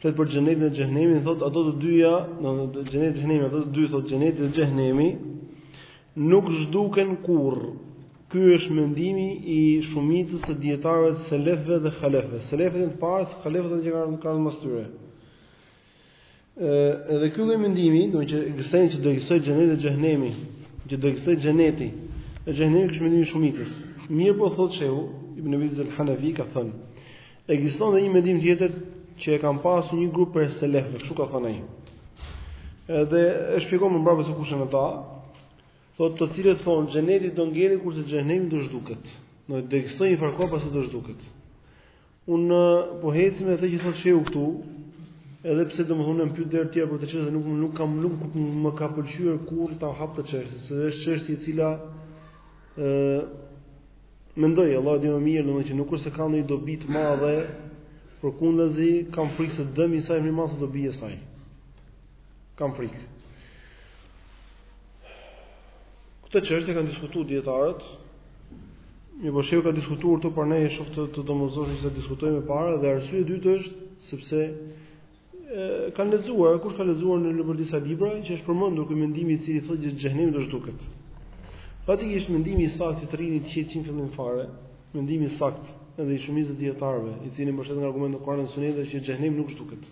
Flet për xhenetin e xhenemin, thot ato të dyja, do të thotë xheneti e xhenemi, ato të dy thot xheneti dhe xhenemi nuk zhduken kurr. Ky është mendimi i shumicës së dijetarëve të selefëve dhe halefëve. Selefët janë të parët, halefët janë që kanë ardhë mbas tyre. Ëh, edhe ky lloj mendimi, do të thotë që ekzistojnë që do të ekzistojë xheneti dhe xhenemi, që do të ekzistojë xheneti. Dhe xhenemi është mendimi i shumicës. Mirëpo thotë shehu, Ibn Ebil Iz Hanefi ka thënë, Ekziston dhe një mendim tjetër që e kanë pasur një grup prej selefëve, kështu ka thënë ai. Edhe e shpjegon më mbrapa se kush janë ata. Thotë të cilët thonë xheneti do ngelet kurse xhenemi do zhduket. Do të ekzistojë njëfar kohe pastaj do zhduket. Un po eci me atë që thotë shehu këtu, edhe pse domethënë në pyetje të tjera për këtë çështjen se nuk nuk kam nuk më ka pëlqyer kurrë ta hap këtë çështjen, se është çështje e cila ë Mendoj, Allahu e di më mirë, domethënë që nuk është se ka ndonjë dobi të madhe, përkundazi kam frikë se dëmi i saj është më i madh se dobia e saj. Kam frikë. Këtë çështje e kanë diskutuar dijetarët. Meqë shehu e ka diskutuar këtu po e shoh të, të domosdoshmë ta diskutojmë, e para dhe arsye e dytë është sepse kanë lexuar, kush ka lexuar në libër disa libra që është përmendur ky mendim i cili thotë që xhenemi do të zhduket. Faktikisht mendimi i saktë që të rrini të qetë që në fillim fare, mendimi i saktë edhe i shumicës së dijetarëve, i cili mbështetet nga argumentet e Kuranit dhe Sunetit është që xhenemi nuk zhduket.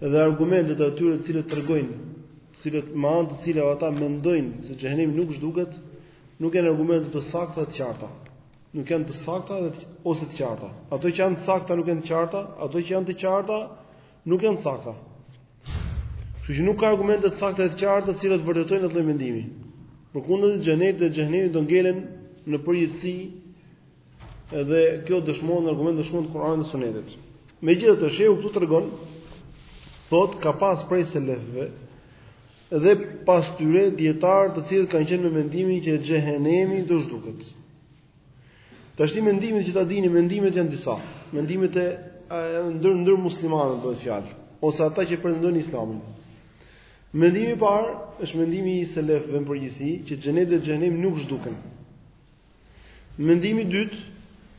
Dhe argumentet e atyre të cilët tregojnë, të cilët me anë të cilave ata mendojnë se xhenemi nuk zhduket, nuk janë argumente të sakta dhe të qarta. nuk janë të sakta dhe ose të qarta. Ato që janë të sakta nuk janë të qarta, ato që janë të qarta nuk janë të sakta. Kështu që nuk ka argumente të sakta dhe të qarta të cilat vërtetojnë atë mendimin. Përkundrazi xheneti dhe xhenemi do ngelen në përjetësi dhe këtë dëshmojnë argumentet e Kur'anit dhe Sunetit. Megjithatë, shehu këtu tregon thot ka pas prej selefëve Dhe pas tyre dijetarë të cilët kanë qenë me mendimin që xhehenemi do zhduket. Tashti mendimet që ta dini, mendimet janë disa. Mendimet e ndër ndër muslimanët bëhet fjalë, ose ata që pretendojnë Islamin. Mendimi i parë është mendimi i selefëve në përgjithësi, që xheneti dhe xhenemi nuk zhduken. Mendimi i dytë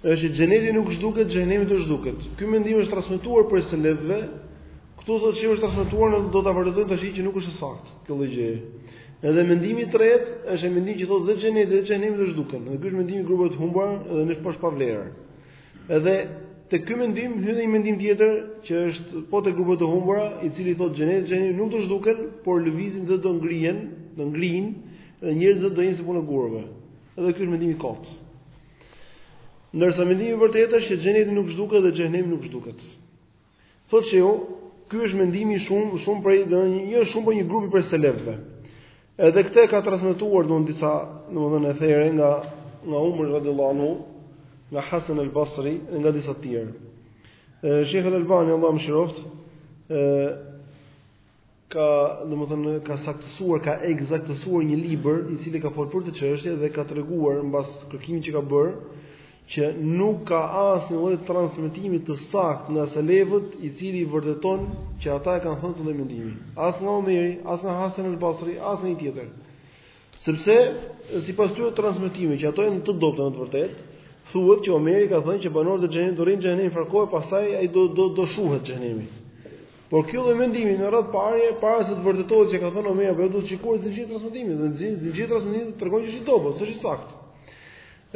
është që xheneti nuk zhduket, xhenemi do zhduket. Ky mendim është transmetuar prej selefëve. Ktu thotë se është transmetuar ne do ta vërtetojmë tash që nuk është e saktë kjo lloj gjëje. Edhe mendimi i tretë është një mendim që thotë dhe xheneti dhe xhenemi do zhduken. Dhe ky është mendimi i grupeve të humbura dhe është po ashtu pa vlerë. Edhe te ky mendim hyn një mendim tjetër që është po te grupet e humbura, i cili thotë xheneti dhe xhenemi nuk do zhduken, por lëvizjet do ngrihen, do ngrihen Dhe njerëzit do jenë si puna e gurëve. Edhe ky është mendimi i kotë. Ndërsa mendimi i vërtetë është që xheneti nuk zhduket dhe xhenemi nuk zhduket. Thotë se jo, ky është mendimi shumë shumë prej do një, një jo shumë por një grupi prej selefëve. Edhe këtë e ka transmetuar domethënë disa, domethënë e thërë nga nga Umar radhiyallahu anhu, nga Hasan al-Basri dhe nga disa të tjerë. Sheikh al-Albani Allahu e mëshiroftë, ë ka, domethënë, ka saktësuar, ka ekzaktësuar një libër i cili ka folur për këtë çështje dhe ka treguar mbas kërkimit që ka bërë që nuk ka asnjë lloj transmetimi të saktë nga selefët i cili vërteton që ata e kanë thënë këtë mendim. As nga Omeri, as nga Hasan al-Basri, as nga një tjetër. Sepse sipas këtyre transmetimeve që ato janë të dobta në të vërtetë, thuhet që Omeri ka thënë që banorët e xhenemit do rrinë në xhenem njëfarë kohe, pastaj ai do do do shuhet xhenemi. Por ky lloj mendimi në radhë të parë, para se të vërtetohet që e ka thënë Omeri apo jo, duhet të shikohet zinxhiri i transmetimit, dhe zinxhiri i transmetimit tregon që është i dobët, s'është i saktë.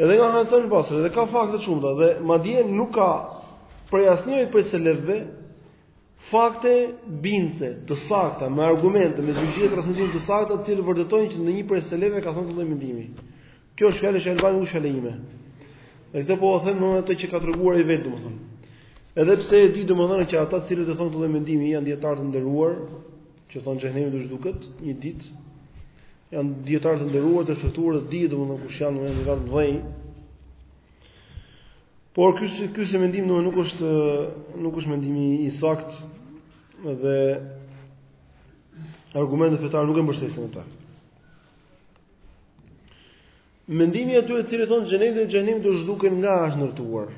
Edhe nga Hasan al-Basri dhe ka fakte të shumta dhe madje nuk ka prej asnjërit prej selefëve fakte bindëse të sakta me argumente me zinxhirë transmetimi të sakta, të cilat vërtetojnë që ndonjë prej selefëve ka thënë këtë lloj mendimi. Kjo është fjalë e sheh Albanit u shalë ime. Dhe këtë po e them në atë që ka treguar ai vetë, domethënë. Edhe pse e di domethënë që ata të cilët e thonë këtë lloj mendimi janë dijetarë të nderuar, që thonë xhenemi do zhduket një ditë, janë dijetarë të nderuar të shquar dhe dihet domethënë kush janë në një rarë dhej. Por ky ky mendim domethënë nuk është, nuk është mendimi i saktë dhe argumentet fetare nuk e mbështesin atë. Mendimi i atyre të cilët thonë xheneti dhe xhenemi do zhduken nga është ndërtuar.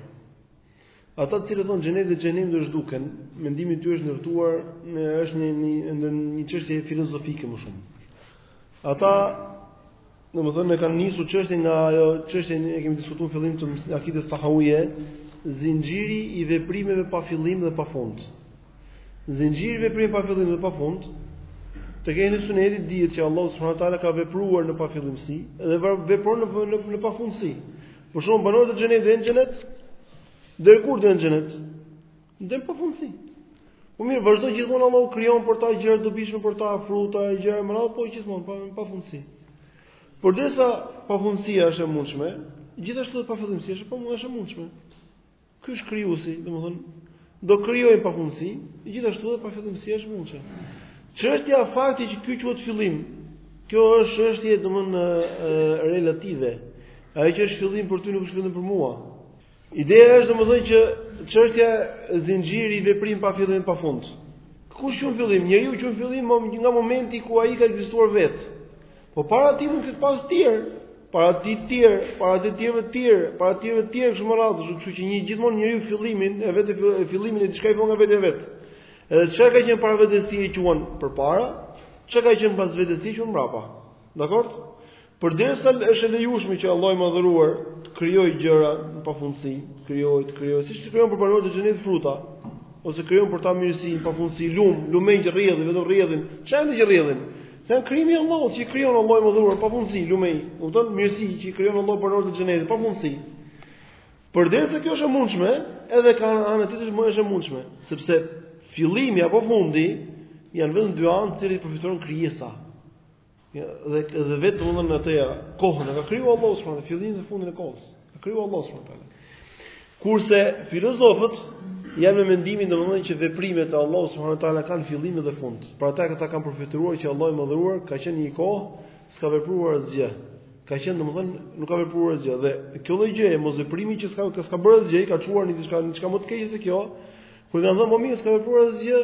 Ata të cilët thonë xheneti dhe xhenemi do zhduken, mendimi i tyre është ndërtuar në është një një një çështje filozofike më shumë. Ata domethënë e kanë nisur çështjen nga ajo çështje e kemi diskutuar në fillim të akidës tahawije, zinxhiri i veprimeve pa fillim dhe pa fund. Zinxhiri i veprimeve pa fillim dhe pa fund. Tek ehli suneti dihet që Allah subhanahu wa taala ka vepruar në pafillimësi dhe vepron në në, në pafundësi. Për shembull, banorët e xhenetit do jenë në xhenet, deri kur do jenë në xhenet? Deri në pafundësi. Po mirë, vazhdon gjithmonë Allahu krijon për ta gjëra të dobishme për ta, fruta e gjëra me radhë, po gjithmonë pa pafundësi. Përderisa pafundësia është e mundshme, gjithashtu edhe pafillimësia është domethënë është e mundshme. Ky që është krijuesi, domethënë do krijojë në pafundësi, gjithashtu edhe pafillimësia është e mundshme. Çështja e faktit që ky quhet fillim, kjo është çështje domthonë relative. Ajo që është fillim për ty nuk është fillim për mua. Ideja është domthonë që çështja e zinxhirit të veprimeve pa fillim pa fund. Kush quan fillim? Njeriu quan fillim nga momenti ku ai ka ekzistuar vetë. Po para ti mund të pas të tjerë, para ti të tjerë, para të tjerëve të tjerë, para të tjerëve të tjerë kështu me radhë, kështu që një gjithmonë njeriu fillimin e vetë fillimin e diçka i bën nga vetvetja. Edhe çka ka qenë para vetes ti e quan përpara, çka ka qenë pas vetes ti quan mbrapa. Dakor? Përderisa është e lejushme që Allahu i madhëruar të krijojë gjëra në pafundësi, krijojë, krijojë, siç krijon për banorët e xhenetit fruta, ose krijon për ta mirësi, pafundësi, lum, lumenj rrjedhin, vetëm rrjedhin. Çfarë domethënë rrjedhin? Janë krijimi i Allahut që i krijon Allahu i madhëruar, pafundësi, lumenj. Kupton mirësi që i krijon Allahu për banorët e xhenetit, pafundësi. Përderisa kjo është e mundshme, edhe nga ana tjetër më është e mundshme, sepse fillimi apo fundi janë vetëm dy anë të cilat i perifitron krijesa. Ja, dhe dhe vetëm në atë kohën e ka krijuar Allahu subhanahu wa taala fillimin dhe fundin e kohës. E krijoi Allah subhanahu wa taala. Kurse filozofët janë me mendimin domethënë që veprimet e Allahut subhanahu wa taala kanë fillim dhe fund. Pra ata këta kanë përfytyruar që Allahu i madhëruar ka qenë një kohë s'ka vepruar asgjë. Ka qenë domethënë nuk ka vepruar asgjë dhe kjo lloj gjëje mosveprimi që s'ka s'ka bërë asgjë, ka çuar në diçka, në diçka më të keqe se kjo, Kur kanë thënë po mirë s'ka vepruar asgjë,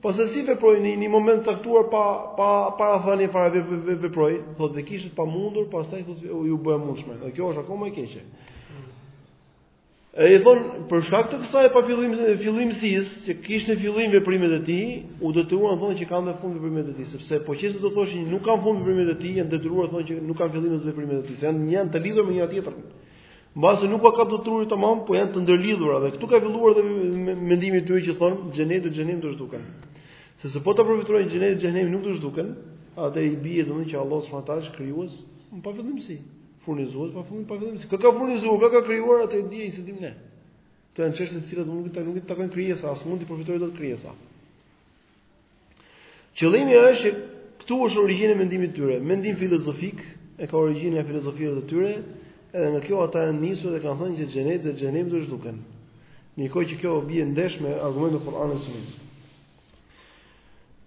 po se si veproi në një moment të caktuar pa pa para thënë fare veproi, thotë e kishte të pamundur, pastaj thotë iu bë e mundshme. Dhe kjo është akoma e keqe. E i thon për shkak të kësaj pa fillim fillimsisë, që kishte fillim veprimet e tij, u detyruan të thonë që kanë dhe fund veprimet e tij, sepse po qe se do thoshin nuk kanë fund veprimet e tij, janë të detyruar të thonë që nuk kanë fillim as veprimet e tij, janë janë të lidhur me njëra tjetrën. Mbase nuk ua kap dot truri tamam, po janë të ndërlidhura dhe këtu ka filluar dhe mendimi i tyre që thon xhenet dhe xhenem do zhduken. Sepse po ta përfytyrojnë xhenet dhe xhenem nuk do zhduken, atëherë i bie domethënë që Allah subhanahu taala është krijues pa fillimsi, furnizues pa fillim pa fillimsi. Kë ka furnizuar, kë ka krijuar atë e di ai s'e dim ne. Këto janë çështje të cilat nuk i takojnë nuk i takojnë krijesa, as mund t'i përfytyrojë dot krijesa. Qëllimi është këtu është origjina e mendimit të tyre. Mendim filozofik e ka origjinën e filozofisë së tyre, edhe nga kjo ata janë nisur dhe kanë thënë që xheneti dhe xhenemi do të zhduken. Ndërkohë që kjo bie ndesh me argumentin e Kur'anit dhe Sunnit.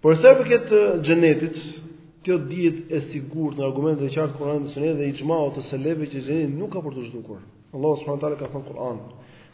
Por sa i përket xhenetit, kjo dihet e sigurt nga argumentet e qarta të Kur'anit dhe Sunetit dhe ixhmaut të selefëve që xheneti nuk ka për t'u zhdukur. Allahu subhanahu wa taala ka thënë në Kur'an.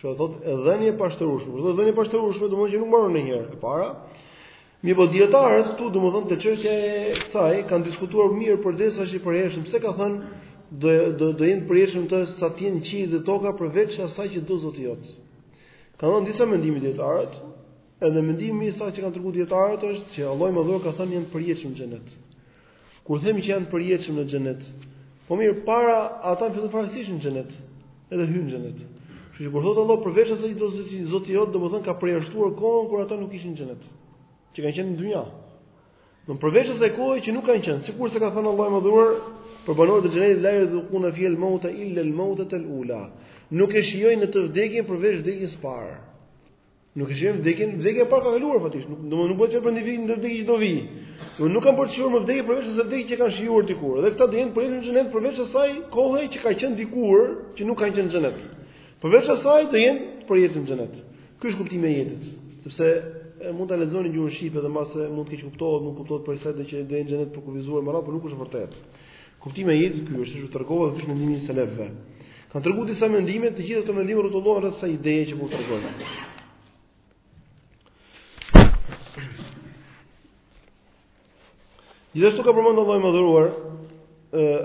Që do thotë dhënie e pashtershme. Dhënie e pashtershme, domethënë që nuk mbaron ndonjëherë. E para, mirëpo dietarët këtu domethënë te çështja e kësaj kanë diskutuar mirë përderisa është i përjetshëm pse ka thënë do do do jenë të përjetshëm sa të jenë qiejt dhe toka përveç asaj që do zoti jot. Kanë dhënë disa mendime dietarët, edhe mendimi i saktë që kanë treguar dietarët është që Allahu i madhëruar ka thënë janë të përjetshëm në xhenet. Kur themi që janë të përjetshëm në xhenet, po mirë, por ata në fillim fare s'ishin në xhenet, edhe hyjnë në xhenet. Kështu që kur thotë Allah përveç asaj që do të thotë Zoti jot, domethënë ka përjashtuar kohën kur ata nuk ishin në xhenet, që kanë qenë në dynja. Domethënë përveç asaj kohe që nuk kanë qenë, sikurse ka thënë Allahu i madhëruar, për banorët e xhenetit la yadhukuna fi al-mauta illa al-mautata al-ula. Nuk e shijojnë në të vdekjen përveç vdekjes së parë. Nuk e shijojnë vdekjen, vdekja e parë ka kaluar faktikisht. Nuk do nuk bëhet fjalë për ndonjë tjetër vdekje që do vijë. Domethënë nuk kanë për të shijuar më vdekje përveç asaj vdekje që kanë shijuar dikur. Dhe këta do jenë përjetë në xhenet përveç asaj kohe që ka qenë dikur që nuk kanë qenë në xhenet. Përveç asaj do jenë përjetë në xhenet. Ky është kuptimi i ajetit. Sepse mund ta lexoni në gjuhën shqipe dhe mbase mund të keqkuptohet, mund kuptohet për sa do që do jenë në xhenet për kufizuar më radh, por nuk është e vërtetë. Kuptimi i ajetit ky është siç u tregova dhe ky është mendimi i selefëve. Kanë treguar disa mendime, të gjitha këto mendime rrotullohen rreth kësaj ideje që po u tregoj. Gjithashtu ka përmendur Allahu i madhëruar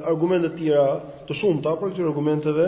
argumente të tjera të shumta prej këtyre argumenteve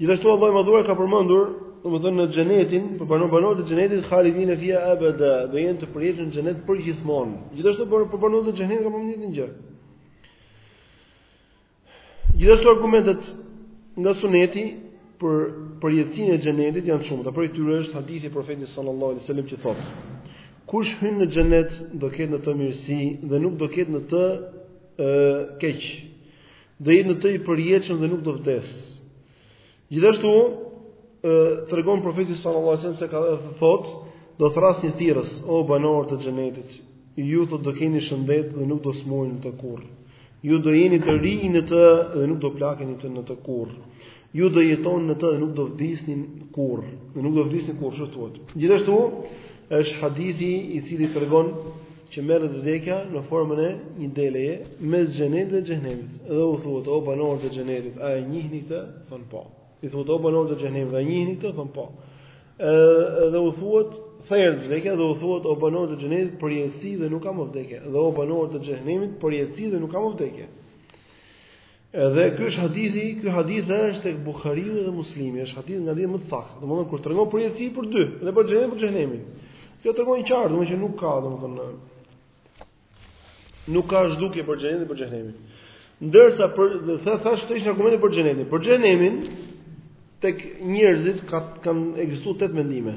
Gjithashtu Allahu i Madhëruar ka përmendur, domethënë në xhenetin, për banorët banorët e xhenetit Khalidin fiha abada, do jenë të përjetshëm në xhenet përgjithmonë. Gjithashtu për për banorët e xhenetit ka përmendur një gjë. Gjithashtu argumentet nga suneti për përjetësinë e xhenetit janë shumë. Prej këtyre është hadithi i profetit sallallahu alajhi wasallam që thotë: Kush hyn në xhenet do ketë në të mirësi dhe nuk do ketë në të ë keq. Do jetë në të i përjetshëm dhe nuk do vdesë. Gjithashtu tregon profeti sallallahu alajhi wasallam se ka, thotë, do thërrasë një thirrës, o banorë të xhenetit, ju thotë do keni shëndet dhe nuk do sëmureni në të kurrë. Ju do jeni të rinj në të dhe nuk do plakeni në të kurrë. Ju do jetoni në të dhe nuk do vdisni kurrë, dhe nuk do vdisni kurrë, ashtu u thuhet. Gjithashtu është hadithi i cili tregon që merret vdekja në formën e një deleje mes xhenetit dhe xhehenemit. Dhe u thuhet o banorë të xhenetit, a e njihni këtë? Thonë po. I thuhet o banorë të xhehenemit, a e njihni këtë? Thonë po. Ë dhe u thuhet theret vdekja dhe u thuhet o banorë të xhenetit, përjetësi dhe nuk ka më vdekje. Dhe o banorë të xhehenemit, përjetësi dhe nuk ka më vdekje. Edhe ky është hadithi, ky hadith është tek Buhariu dhe Muslimi, është hadith nga hadithet më të sakta. Domethënë kur tregon përjetësi për dy, edhe për xhenetin, për xhehenemin. Kjo tregon qartë, domethënë që nuk ka, domethënë nuk ka zhdukje për xhenetin dhe për xhehenemin. Ndërsa për tha thashë këto ishin argumente për xhenetin. Për xhehenemin tek njerëzit ka kanë ekzistuar tetë mendime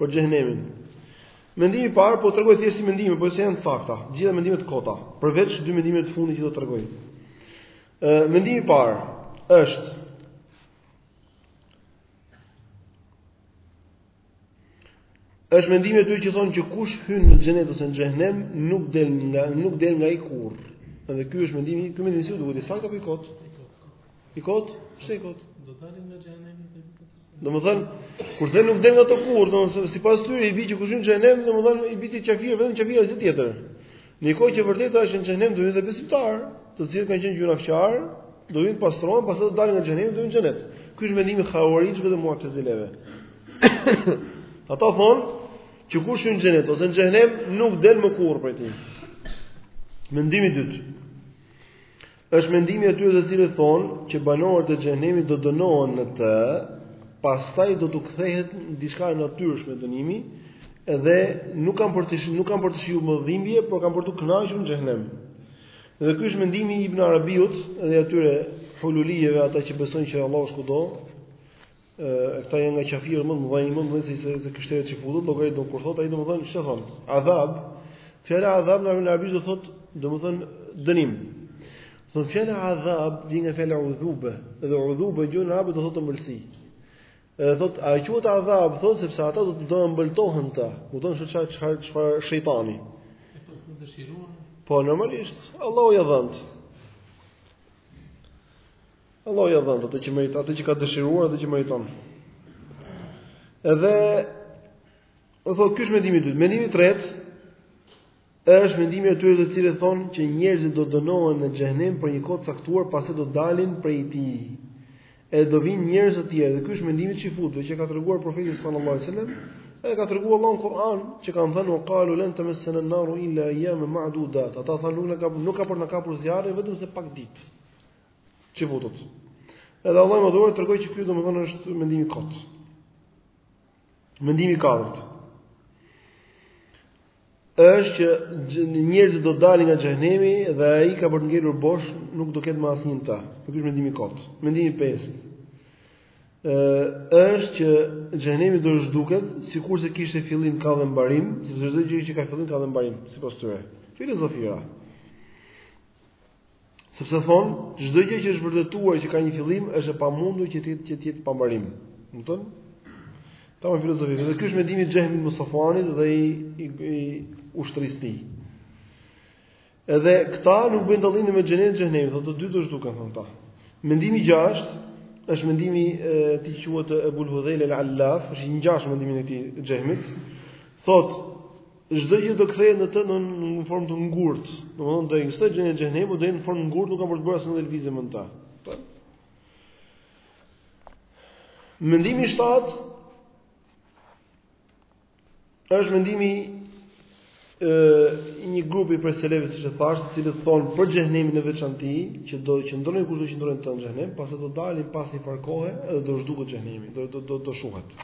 për xhehenemin. Mendimi i parë po tregoj thjesht si mendime, jo se janë të sakta. Gjithë mendimet të kota, përveç dy mendimeve të fundit që do të tregoj. Ë mendimi i parë është është mendimi i atyre që thonë që kush hyn në xhenet ose në xhehenem nuk del nga nuk del nga ai kurrë. Edhe ky është mendimi, ky mendimi si ju duket i saktë apo i kot? I kot? Pse i kot? Do dalin nga xhenemi të lutës. Domethën, kur thonë nuk del nga to kurrë, domethën sipas tyre i bie që kush hyn në xhenem, domethën i bie të jetë qafir, vetëm qafir as tjetër. Në kohë që vërtet ajo është në xhenem do ketë besimtarë, të cilët kanë qenë gjynahqarë, do të pastrohen, pastaj do dalin nga xhenemi do në xhenet. Ky është mendimi i Hawarixhëve dhe Mu'tazileve. Ata thonë që kush hyn në xhenet ose në xhenem nuk del më kurrë prej tij. Mendimi i dytë. Është mendimi i atyre të cilët thonë që banorët e xhenemit do dënohen në të, pastaj do t'u kthehet diçka e natyrshme dënimi dhe nuk kanë për të nuk kanë për të shijuar më dhimbje, por kanë për t'u kënaqur në xhenem. Dhe ky është mendimi i Ibn Arabiut dhe i atyre hululijeve ata që besojnë që Allahu është kudo, e këta janë nga qafirët më të mëdhenj, më mëdhenj se se krishterët që futen, domethënë kur thotë ai domethënë çfarë thon? Azab. Fjala azab në arabisht do thotë domethënë dënim. Thotë fjala azab vjen nga fjala udhube, dhe udhube në gjuhën arabisht do thotë ëmbëlsi. Edhe thot a quhet azab, thot sepse ata do të do ëmbëlsohen aty. Kupton se çfarë çfarë çfarë shejtani. Po normalisht, Allahu ia dhëntë. Allahu ia dhëntë atë që meriton, atë që ka dëshiruar, atë që meriton. Edhe u thotë ky është mendimi i dytë. Mendimi i tretë është mendimi i atyre të cilët thonë që njerëzit do dënohen në xhenem për një kohë të caktuar pastaj do dalin prej tij. E do vijnë njerëz të tjerë. Dhe ky është mendimi i çifutëve që ka treguar profeti sallallahu alajhi wasallam, e ka treguar Allahu në Kur'an që kanë thënë qalu lan tamassana an-naru illa ayyaman ma'dudat. Ata thanë nuk ka nuk ka për të na kapur zjarri vetëm se pak ditë. çifutët. Edhe Allahu domethënë tregon që ky domethënë është mendim i kotë. Mendimi i katërt. është që njerëzit do dalin nga xhenemi dhe ai ka për të ngelur bosh, nuk do ketë më asnjë në të. Dhe ky është mendim i kotë. Mendimi 5. Ë është që xhenemi do të zhduket sikurse kishte fillim ka dhe mbarim, sepse çdo gjë që ka fillim ka dhe mbarim, sipas tyre. Filozofia. Sepse thon, çdo gjë që është vërtetuar që ka një fillim është e pamundur që të jetë që të jetë pambarim. Kupton? Tamam filozofi, dhe ky është mendimi i Xhehmit ibn Safuanit dhe i i, i ushtrisë tij. Edhe këta nuk bëjnë dallimin mes xhenetit e xhenemit, thotë të dy do zhduken thonë këta. Mendimi i gjashtë është mendimi i atij quhet Ebul Hudhel al-Allaf, është i ngjashëm me mendimin e këtij Xhehmit. Thotë Çdo gjë do kthehet në të në një formë të ngurtë. Domthonë do ngelë gjë në xhenem, do jetë në formë të ngurtë, nuk ka për të bërë asnjë lëvizje më aty. Po. Mendimi i shtatë është mendimi i një grupi prej selefëve siç thashë, të cilët thonë për xhenemin në veçanti, që do të qëndrojnë kush do të qëndrojnë në xhenem, pastaj do dalin pas një farkohe dhe do zhduket xhenemi, do do do, do shuhet.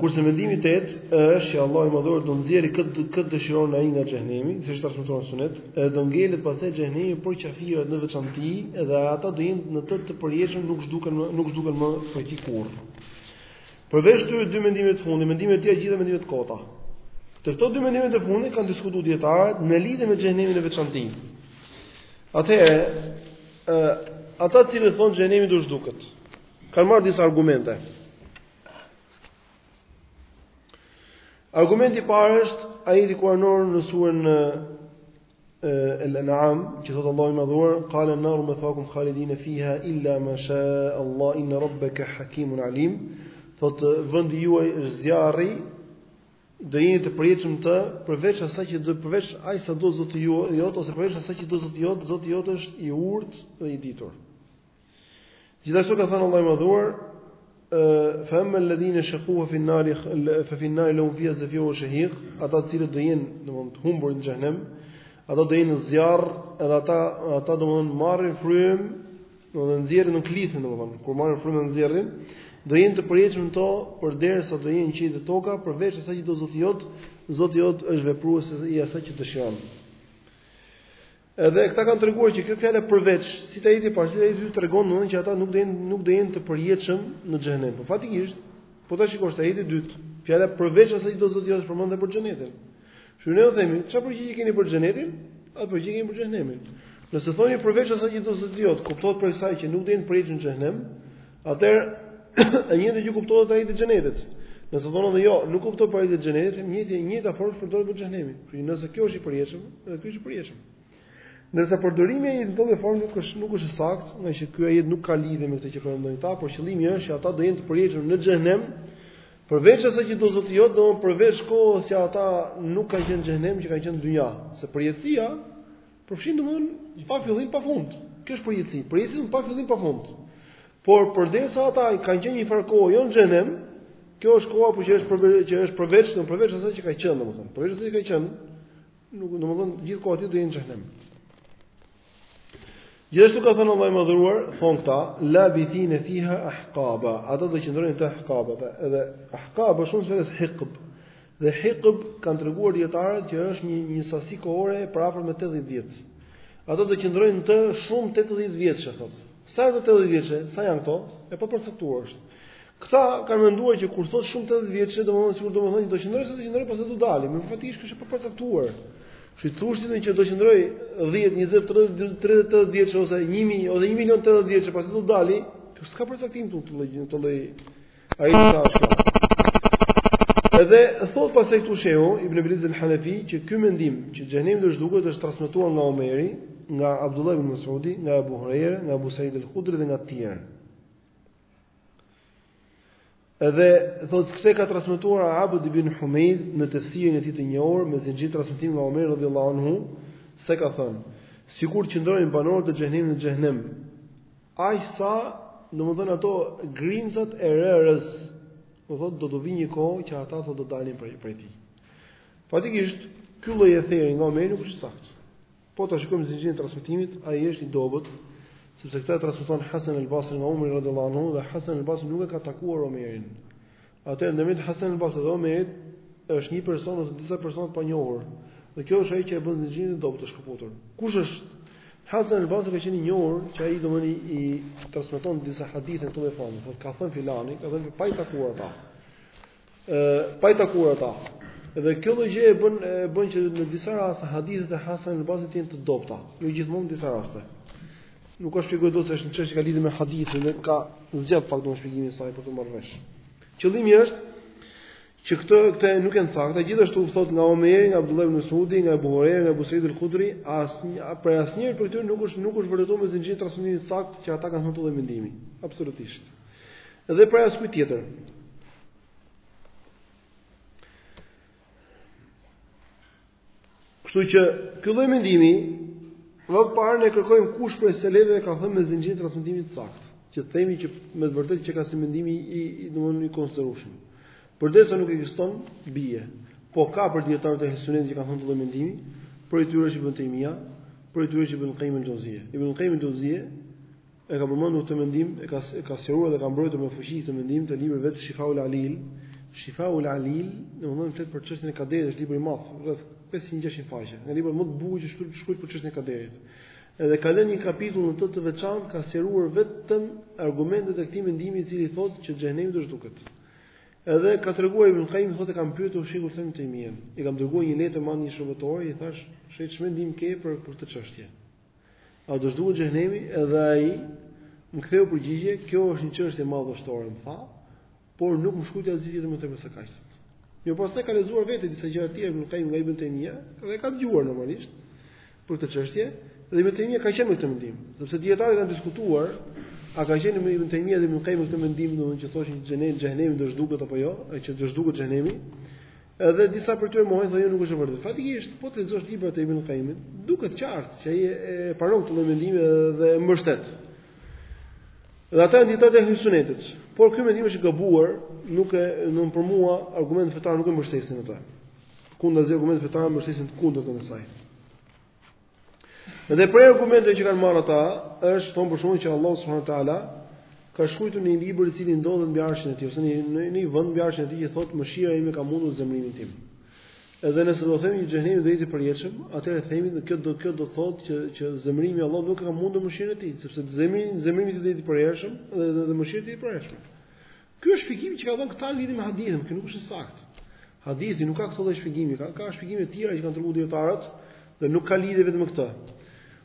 kurse mendimi i tetë është që Allahu i Madhëruar do nxjerrë kë të kë të dëshiron ai nga xhehenemi, siç transmetohet në sunet, edhe do ngelet pastaj xhehenemi për qafirat në veçanti, edhe ata do jenë në të të përjetshëm nuk zhduken më nuk zhduken më për ta kurr. Përveç këtyre dy mendimeve të fundit, mendimet e tjera gjitha mendime të kota. Te këto dy mendime të fundit kanë diskutuar dietarët në lidhje me xhehenemin në veçanti. Atëherë, ata të cilët thonë xhehenemi do zhduket, Kanë marrë disa argumente. Argumenti i parë është ajeti i Kur'anit në surën Al-An'am, që thotë Allahu i Madhuar, "Qala an-naru mathwakum khalidina fiha illa ma sha'a Allah, inna rabbaka hakimun alim." Thot vendi juaj është zjarri, do jeni të përjetshëm në të përveç asaj që do përveç aq sa do Zoti ju jot ose përveç asaj që do Zoti jot, Zoti jot është i urtë dhe i ditur. Gjithashtu ka thënë Allahu i Madhuar, "Fa amma alladhina shaqu fa fi an-nar fa fi an-nar lahum fiha zafir wa shahiq", ata të cilët do jenë, domthonë, të humbur në xhenem, ata do jenë në zjarr, edhe ata ata domthonë marrin frym, domthonë nxjerrin një klithmë, domthonë, kur marrin frym e nxjerrin, do jenë të përjetshëm në të përderisa do jenë qiejt e toka, përveç asaj që do Zoti jot, Zoti jot është veprues i asaj që dëshiron. Edhe këta kanë treguar që kjo fjala përveç si te ajeti i parë, si te ajeti i dytë tregon domthonë që ata nuk do jenë nuk do jenë të përjetshëm në xhenem. Po fatikisht, po ta shikosh te ajeti i dytë, fjala përveç asaj që do Zoti jot është përmend dhe për xhenetin. Kështu ne u themi, çfarë përgjigje keni për xhenetin? Atë përgjigje keni për xhenemin. Nëse thoni përveç asaj që do Zoti jot, kuptohet prej saj që nuk do jenë të përjetshëm në xhenem, Atëherë, e njëjta gjë kuptohet ajeti i xhenetit. Nëse thonë dhe jo, nuk kuptohet për ajetin e xhenetit, e njëjta e njëjta formë përdoret te xhenemi. Pra nëse kjo është i përjetshëm, edhe ky është i përjetshëm. Nëse përdorimi i ajetit në këtë formë nuk është nuk është i saktë, nga që ky ajet nuk ka lidhje me këtë që përmendin ata, por qëllimi është që ata do jenë të përjetshëm në xhenem, përveç asaj që do zoti jot, domthonë përveç kohës që ata nuk kanë qenë në xhenem, që kanë qenë në dynja. Se përjetësia Përfshin domthon pa fillim pa fund. Kjo është përjetësi. Përjetësi pa fillim pa fund. Por përderisa ata kanë qenë një farë kohë jo në xhehenem, kjo është koha ku që është për që është përveç, në përveç asaj që ka qenë domthon. Përveç asaj që ka qenë, nuk domthon gjithë kohë aty do jenë në xhehenem. Gjithashtu ka thënë Allahu i madhëruar, thon këta, labithine fiha ahqaba. Ata do qëndrojnë te ahqaba, edhe ahqaba shumësi i hiqb. Dhe hiqb kanë treguar dietarët që është një një sasi kohore e përafër me 80 vjet. Ato do qëndrojnë aty shumë 80 vjetëshe thotë. Sa janë këto 80 vjetëshe? Sa janë këto? E papërcaktuar është. Këta kanë menduar që kur thotë shumë 80 vjetëshe, domethënë sikur domethënë do qëndrojë se do qëndrojë pas do dalë. Po faktikisht kjo është e papërcaktuar. S'i thoshte që do qëndrojë 10, 20, 30, 30, 80 vjetëshe ose 1000 ose 1 milion 80 vjetëshe pas do dalë. Kjo s'ka përcaktim këtu të lloj të lloj A i sa është Edhe thot pastaj këtu shehu, Ibn Ebil Iz el Hanefi, që ky mendim që xhehenemi do zhduket është transmetuar nga Omeri, nga Abdullah ibn Masudi, nga Abu Huraira, nga Abu Sa'id el Khudri dhe nga të tjerë. Edhe thot këtë ka transmetuar Abd ibn Humayd në tefsirin e tij të njohur me zinxhir transmetimi nga Omer radhiyallahu anhu se ka thënë sikur të qëndronin banorët e xhehenemit në xhehenem Aq sa, domethënë ato grimcat e rërës, thotë do t'u vijë një kohë që ata thotë do të dalin prej prej tij. Faktikisht, ky lloj etheri nga Omeri nuk është i saktë. Po ta shikojmë zinxhirin e transmetimit, ai është i dobët, sepse këtë e transmeton Hasan al-Basri nga Omeri radhiyallahu anhu dhe Hasan al-Basri nuk e ka takuar Omerin. Atëherë ndërmjet Hasan al-Basri dhe Omerit është një person ose disa persona të panjohur. Dhe kjo është ajo që e bën zinxhirin e dobët të shkëputur. Kush është Hasan al-Basri ka qenë i njohur që ai domethënë i transmeton disa hadithe këtu me fjalë, thotë ka thënë filani, ka thënë pa i takuar ata. Ë pa i takuar ata. Dhe kjo lloj gjë e bën e bën që në disa raste hadithet e Hasan al-Basrit janë të dobta, jo gjithmonë në disa raste. Nuk e shpjegoj dot se është një çështje që ka lidhje me hadithin dhe zgjat pak shpjegimi i saj për t'u marrë vesh. Qëllimi është që këto këto nuk janë të sakta, gjithashtu u thot nga Omeri, nga Abdullah ibn Mas'udi, nga Abu Huraira, nga Abu Sa'id al-Khudri, asnjë prej asnjërit prej këtyre nuk është nuk është vërtetuar me zinxhir transmetimi të saktë që ata kanë thënë këtë lloj mendimi. Absolutisht. Dhe prej askujt tjetër. Kështu që ky lloj mendimi më parë ne kërkojmë kush prej selefëve e ka thënë me zinxhir transmetimi të saktë, që themi që me të vërtetë që ky është mendim i, i domthonë i konsiderueshëm. Përderisa nuk ekziston bie, po ka prej dijetarëve të sunetit që kanë thënë këtë lloj mendimi, prej tyre është Ibn Tejmija, prej tyre është Ibn Kajim el Xhevzije. Ibn Kajim el Xhevzije e ka përmendur këtë mendim, e ka e ka sqaruar dhe ka mbrojtur me fuqi këtë mendim te libri i vet Shifaul Alil. Shifaul Alil, domethënë flet për çështjen e kaderit, është libër i madh, rreth 500-600 faqe. Nga librat më të bukur që shkruan shkruan për çështjen e kaderit. Edhe ka lënë një kapitull në të të veçantë, ka shqyrtuar vetëm argumentet e këtij mendimi i cili thotë që xhenemi do të zhduket. Edhe ka treguar Ibn Qayyim thotë kam pyetur shejhun thënë timin. I kam dërguar një letër me një shërbëtor, i thash, "Shejh ç'mendim ke për për këtë çështje?" A do zhduket xhenemi edhe ai? Më ktheu përgjigje, kjo është një çështje madhështore, më tha, por nuk më shkruajti asgjë tjetër më tepër se kaq. Mirëpo pastaj ka lexuar vetë disa gjëra të tjera Ibn Kaim nga Ibn Taymija dhe ka dëgjuar normalisht për këtë çështje dhe Ibn Taymija ka qenë me këtë mendim, sepse dietarët kanë diskutuar a ka qenë Ibn Taymija dhe Ibn Kaim këtë mendim, domethënë që thoshin që xhenemi, xhenemi do zhduket apo jo, ai që do zhduket xhenemi, Edhe disa prej tyre mohojnë thonë jo, nuk është e vërtetë. Faktikisht, po të lexosh librat e Ibn Qayyimit, duket qartë që ai e anon këtë lloj mendimi dhe e mbështet. Dhe ata janë dijetarët e ehli sunetit. Por ky mendim është i gabuar, nuk e nuk për mua argumentet fetare nuk e mbështesin atë. Kundrazi argumentet fetare mbështesin të kundërtën e kësaj. Dhe prej argumenteve që kanë marrë ata, është thonë për shkak që Allahu subhanahu wa taala ka shkruar në një libër i cili ndodhet mbi arshin e tij, ose në një vend mbi arshin e tij që thotë mëshira ime ka mundur zemrimin tim. Edhe nëse do themi që xhenemi do jetë i përjetshëm, atëherë themi se kjo do kjo do thotë që që zemrimi i Allahut nuk e ka mundur mëshirën e tij, sepse zemri zemrimi do jetë i përjetshëm dhe dhe, dhe mëshira do jetë e përjetshme. Ky është shpjegimi që kanë dhënë këta në lidhje me hadithin, që nuk është i saktë. Hadithi nuk ka këtë lloj shpjegimi, ka ka shpjegime të tjera që kanë treguar dietarët dhe nuk ka lidhje vetëm me këtë.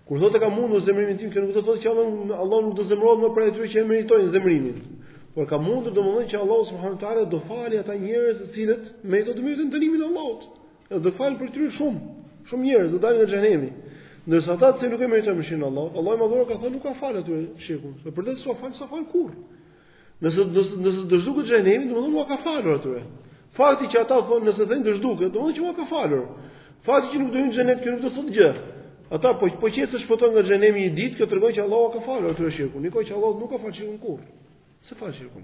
Kur thotë ka mundur zemrimin tim, kjo nuk do të thotë që Allah Allah nuk do zemrohet më për ato që e meritojnë zemrimin. Por ka mundur domethënë që Allah subhanahu wa taala do falë ata njerëz të cilët meritojnë dënimin e Allahut. Edhe do fal prej tyre shumë, shumë njerëz do dalin nga xhenemi. Ndërsa ata që nuk e meritojnë mëshirën e Allahut, Allahu i madhëruar ka thënë nuk ua fal atyre shirkun. Për të s'ua fal, s'ua fal kurrë. Nëse nëse do zhduket xhenemi, domethënë ua ka falur atyre. Fakti që ata thonë nëse themi do zhduket, domethënë që ua ka falur. Fakti që nuk do hyjnë në xhenet, kjo nuk do thotë gjë. Ata po po qe se shpëtojnë nga xhenemi një ditë, kjo tregon që Allahu ua ka falur atyre shirkun. Ndërkohë që Allahu nuk e fal shirkun kurrë. S'e fal shirkun.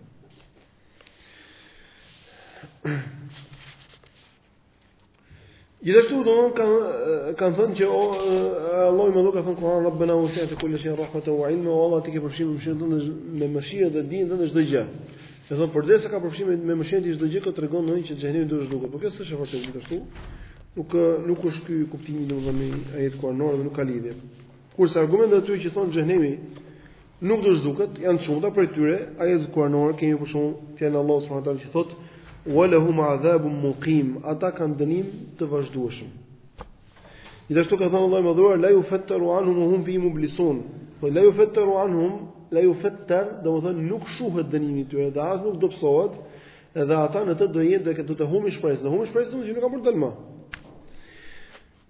Gjithashtu ata kanë kanë thënë që o Allahu i madhëruar ka thënë në Kur'an Rabbana wasi'ta kulla shay'in rahmatan wa 'ilma o Allah ti ke përfshirë me mëshirën tënde me mëshirë dhe dijen tënde çdo gjë. Se thonë përderisa ka përfshirë me mëshirën e tij çdo gjë kjo tregon thonë që xhenemi do të zhduket. Por kjo s'është e vërtetë gjithashtu. Nuk nuk është ky kuptimi domethënë i ajetit kuranor dhe nuk ka lidhje. Kurse argumentet e atyre që thonë xhenemi Nuk do të zhduket, janë të shumta, prej tyre ajetet kuranore kemi për shembull fjalën e Allahut subhanahu wa taala që thotë wa lahum adhabun muqim, ata kanë dënim të vazhdueshëm. Gjithashtu ka thënë Allahu i madhëruar la yufattaru anhum wa hum fihi mublisun. Po la yufattaru anhum, la yufattar, domethënë nuk shuhet dënimi i tyre dhe as nuk dobësohet, edhe ata në të do jenë do të humbin shpresën. Humbin shpresën do të thotë që nuk kanë për të dalë më.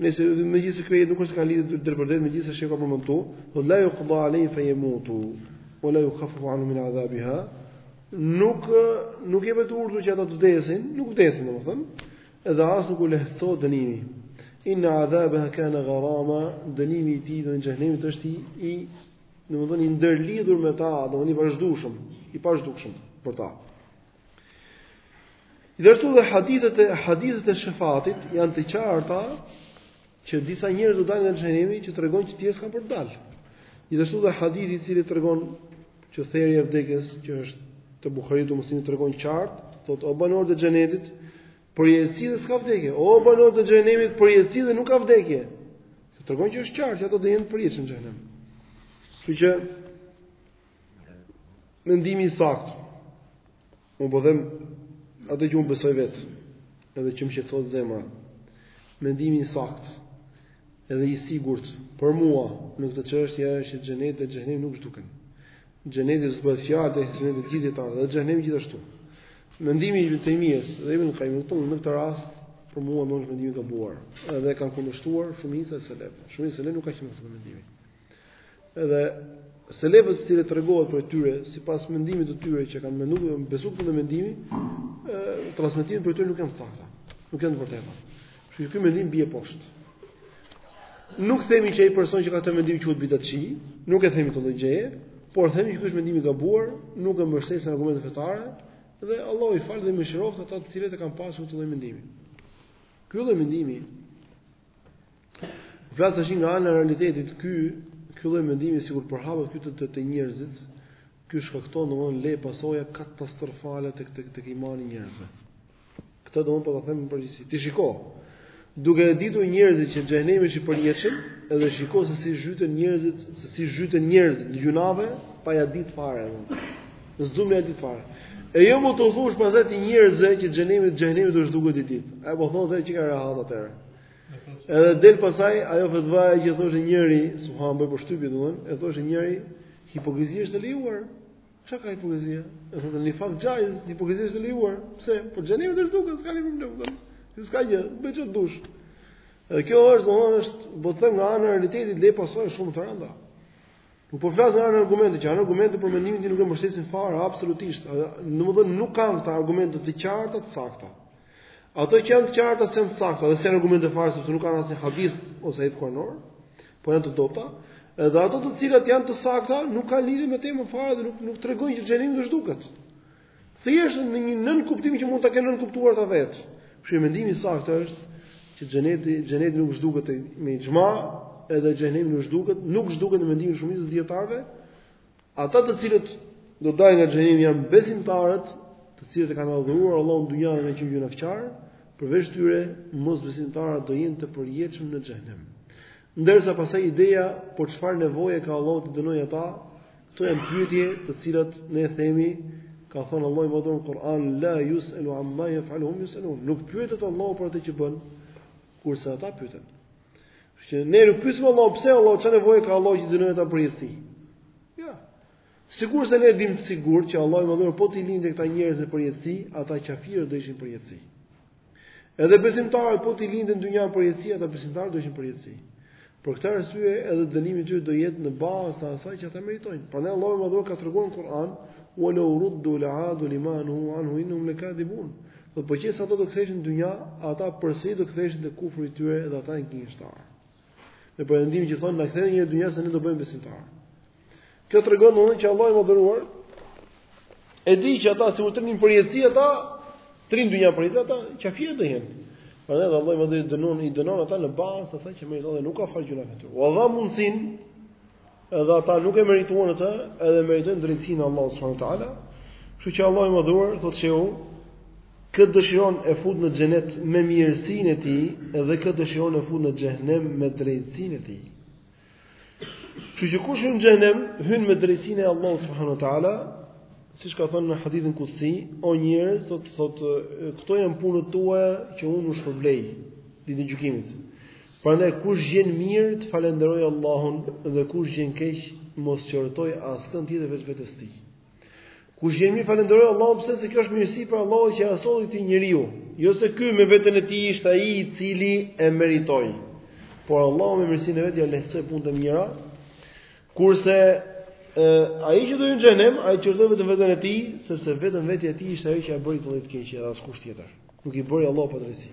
Nëse megjithëse ky ajet nuk është ka lidhje drejtpërdrejt megjithëse shiko për momentin, thotë la yuqda alayhim fa yamutu wa la yukhaffafu anhum min adhabiha. Nuk nuk jepet urdhër që ata të vdesin, nuk vdesin domethënë, edhe as nuk u lehtësohet dënimi. Inna adhabaha kana gharama, dënimi i tij i xhenemit është i domethënë i ndërlidhur me ta, domethënë i vazhdueshëm, i pazhdukshëm për ta. Gjithashtu dhe hadithet e hadithet e shefatit janë të qarta që disa njerëz do të dalin nga xhenemi që tregojnë që tjetri s'ka për të dal. Gjithashtu dhe hadithi i cili tregon që therja e vdekjes që është te Buhariu dhe Muslimi tregon qartë, thotë o banorët e xhenetit, përjetësi dhe s'ka vdekje. O banorët e xhenemit, përjetësi dhe nuk ka vdekje. Kjo tregon që është qartë, ato do jenë të përjetshëm në xhenem. Kështu që Mendimi i saktë. Unë po them atë që unë besoj vetë, edhe që më qetësohet zemra. Mendimi i saktë edhe i sigurt për mua në këtë çështje është që xheneti dhe xhenemi nuk zhduken. Xheneti është s'bëhet fjalë dhe xheneti gjithë jetë dhe xhenemi gjithashtu. Mendimi i Ibn Taymijes dhe Ibn Qayyimit në këtë rast për mua është mendim i gabuar. Edhe kanë kundërshtuar shumica e selefëve. Shumica e selefëve nuk ka qenë të këtij mendimi. Edhe selefët të cilët tregohet për tyre sipas mendimit të tyre që kanë menduar besuar këtë lloj mendimi, ë transmetimet prej tyre nuk janë të sakta, nuk janë të vërteta. Kështu që ky mendim bie poshtë. Nuk themi që ai person që ka këtë mendim quhet bidatçi, nuk e themi këtë lloj gjëje, por themi që ky është mendim i gabuar, nuk e mbështesin argumentet fetare dhe Allahu i faltë dhe i mëshiroftë ata të cilët e kanë pasur këtë lloj mendimi. Ky lloj mendimi Flas tash nga ana e realitetit, ky ky lloj mendimi sikur përhapet këtu te, te njerëzit, ky shkakton domthonë lë pasoja katastrofale tek tek tek imani i njerëzve. Këtë domthonë po ta them në përgjithësi. Ti shiko. Duke e ditur njerëzit që xhenemi është i përjetshëm, edhe shiko se si zhyten njerëzit, se si zhyten njerëzit në gjynahe pa ja ditë fare. S'duan ja ditë fare. E jo më t'u thush pastaj ti njerëzve që xhenemi xhenemi do të zhduket një ditë. Ai po thotë se qenka rahat atëherë. Edhe del pastaj ajo fatvaja që thoshte njëri, subhanallah më bën përshtypje domthon, e thoshte njëri, hipokrizia është e lejuar. Çka ka hipokrizia? E thotë në fakt xhaiz, hipokrizia është e lejuar. Pse? Po xhehenemi do zhduket, s'ka lidhje me problem. Ju s'ka gjë, bëj çfarë dush. Edhe kjo është domthon është, po të them nga ana e realitetit lë pasoja shumë të rënda. Nuk po flas nga ana e argumenteve, që janë argumente për mendimin tim nuk e mbështesin fare absolutisht. Domethënë nuk kanë këta argumente të qarta të sakta. Ato që janë të qarta s'janë të sakta dhe s'janë argumente fare sepse nuk ka asnjë hadith ose ajet kuranor, po janë të dobta, edhe ato të cilat janë të sakta nuk kanë lidhje me temën fare dhe nuk nuk tregojnë që xhehenemi do të zhduket. Thjesht në një nënkuptim që mund ta kenë nënkuptuar ata vetë. Kështu mendimi i saktë është që xheneti xheneti nuk zhduket me ixhma, edhe xhehenemi nuk zhduket, nuk zhduket në mendimin e shumicës dijetarëve, Ata të cilët do të dalin nga xhehenemi janë besimtarët, të cilët e kanë adhuruar Allahun në dynja dhe qenë gjynahqarë, përveç tyre mosbesimtarët do jenë të përjetshëm në xhehenem. Ndërsa pastaj ideja për çfarë nevoje ka Allahu të dënojë ata, këto janë pyetje të cilat ne themi ka thënë Allahu i madhëruar në Kur'an la yusalu amma yaf'alu wa hum yusalun. Nuk pyetet Allahu për atë që bën, kurse ata pyeten. Që ne nuk pyesim Allahu pse Allahu çfarë nevoje ka Allahu që dënojë ata në përjetësi. Jo. Sikur se ne dimë të sigurt që Allahu i madhëruar po t'i linte këta njerëz në përjetësi, ata qafirë do ishin përjetësi. Edhe besimtarët po t'i linte në dynja përjetësi, ata besimtarët do ishin përjetësi. Për këtë arsye edhe dënimi i tyre do jetë në bazë të asaj që ata meritojnë. Prandaj Allahu i madhëruar ka treguar në Kur'an, "Wa law ruddu la'adu lima nuhu anhu innahum lakadibun." Dhe po qe se ata do të ktheheshin në dynja, ata përsëri do ktheheshin te kufri i tyre dhe ata janë gënjeshtarë. Në pretendimin që thonë na kthe një herë në dynja se ne do bëhemi besimtarë. Kjo tregon domethënë që Allahu i madhëruar e di që ata sikur të rrinë përjetësi ata të rrinë dynja përjetësi ata qafira do jenë. Prandaj Allahu i madhëruar dënon i dënon ata në bazë të asaj që meritojnë nuk ka fal gjynah këtu. Ua dha mundësinë Edhe ata nuk e merituan atë, edhe meritojnë drejtësinë e Allahut subhanahu wa taala. Kështu që Allahu i madhëruar thotë se kë dëshiron e fut në xhenet me mirësinë e tij dhe kë dëshiron e fut në xhehenem me drejtësinë e tij. Kështu që kush hyn në xhehenem, hyn me drejtësinë e Allahut subhanahu wa taala, siç ka thënë në hadithin kutsi, o njerëz, thotë këto janë punët tuaja që unë u shpërblej ditën e gjykimit. Prandaj kush gjen mirë të falënderojë Allahun dhe kush gjen keq mos qortojë askënd tjetër veç vetes së tij. Kush gjen mirë falënderojë Allahun pse se kjo është mirësi prej Allahut që ia solli këtij njeriu, jo se ky me veten e tij ishte ai i cili e meritoi. Por Allahu me mirësinë e vet ia lehtësoi punët e mira. Kurse ai që do të hyjë në xhehenem, ai qortojë vetëm veten e tij, sepse vetëm vetja e tij ishte ajo që e bëri të punojë keq edhe askush tjetër. Nuk i bëri Allahu padrejtësi.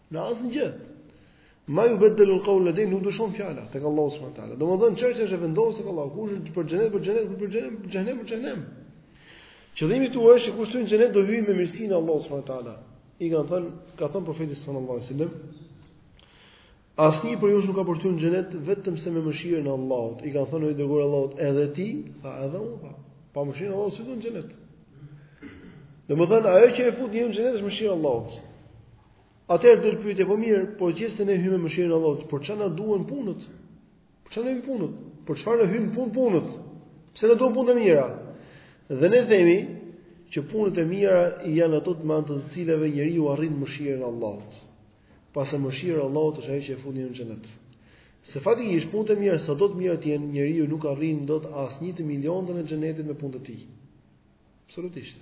Në asnjë gjë. Ma jubeddelul kaulu ledejje, nuk ndryshon fjala tek Allahu subhanahu wa taala. Domethënë çfarë që është e vendosur tek Allahu, kush është për xhenet, për xhenet, për xhenet, për xhenet, për xhenet. Qëllimi të thuash që kush hyn në xhenet do hyjë me mirësinë e Allahut subhanahu wa taala. I kanë thënë, ka thënë profeti sallallahu alajhi wasallam, asnjë prej jush s'ka për në xhenet, vetëm se me mëshirën e Allahut, i kanë thënë, i dërguar i Allahut, edhe ti, tha, edhe unë, tha, pa mëshirën e Allahut s'hy dot në xhenet. Domethënë, ajo që e fut njeriun në xhenet është mëshira e Allahut, Atëherë del pyetja, po mirë, po gjithsesi ne hyjmë me mëshirën e Allahut, për çfarë na duhen punët? Për ça na hyn punët? Për çfarë na hyjnë punë punët? Pse na duhen punët e mira? Dhe ne themi që punët e mira janë ato me anë të të cilave njeriu arrin mëshirën e Allahut. Pasi mëshira e Allahut është ajo që e fut njeriun në xhenet. Se faktikisht punët e mira, sado të mira të jenë, njeriu nuk arrin dot as një të miliontën e xhenetit me punët e tij. Absolutisht.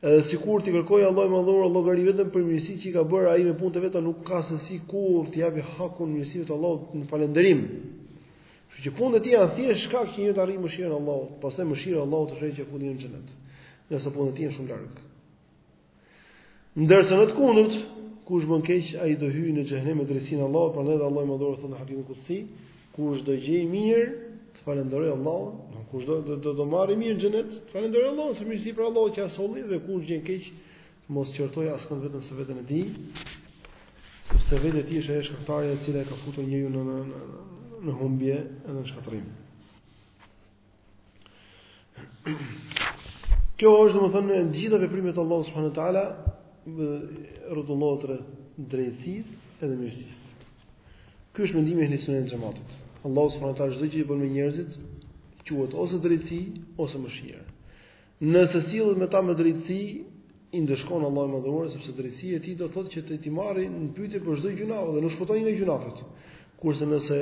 Edhe sikur t'i kërkojë Allahu i Madhëruar llogari vetëm për mirësitë që i ka bërë ai me punët e veta nuk ka sesi kurrë t'i japi hakun mirësive të Allahut në falënderim. Kështu që punët e tij janë thjesht shkak që njeriu të arrijë mëshirën e Allahut, pastaj mëshira e Allahut është ajo që e fut në xhenet. Ndërsa punët e tij janë shumë larg. Ndërsa në të kundërt, kush bën keq, ai do hyjë në xhehenem me drejtësinë e Allahut, prandaj dhe Allahu i Madhëruar thotë në hadithin kutsi, kush do gjejë mirë, të falënderojë Allahun, do kush do do do, do marrë mirë xhenet, të falënderojë Allahun se mirësi prej Allahut që ia solli dhe kush gjen keq, mos qortojë askënd vetëm se veten e tij, sepse vetja e tij është ajo shkaktarja e cila e ka futur njeriun në në në humbje edhe në shkatërrim. Kjo është domethënë të gjitha veprimet e Allahut subhanahu wa taala rrotullohet rreth drejtësisë edhe mirësisë. Ky është mendimi i Ehli Sunetit e Xhematit. Allahu subhanahu wa taala çdo gjë që bën me njerëzit quhet ose drejtësi ose mëshirë. Nëse sillet me ta me drejtësi, i ndëshkon Allahu i Madhëruar sepse drejtësia e tij do thotë që t'i marrë në pyetje për çdo gjynaf dhe nuk shpëton nga gjynafet. Kurse nëse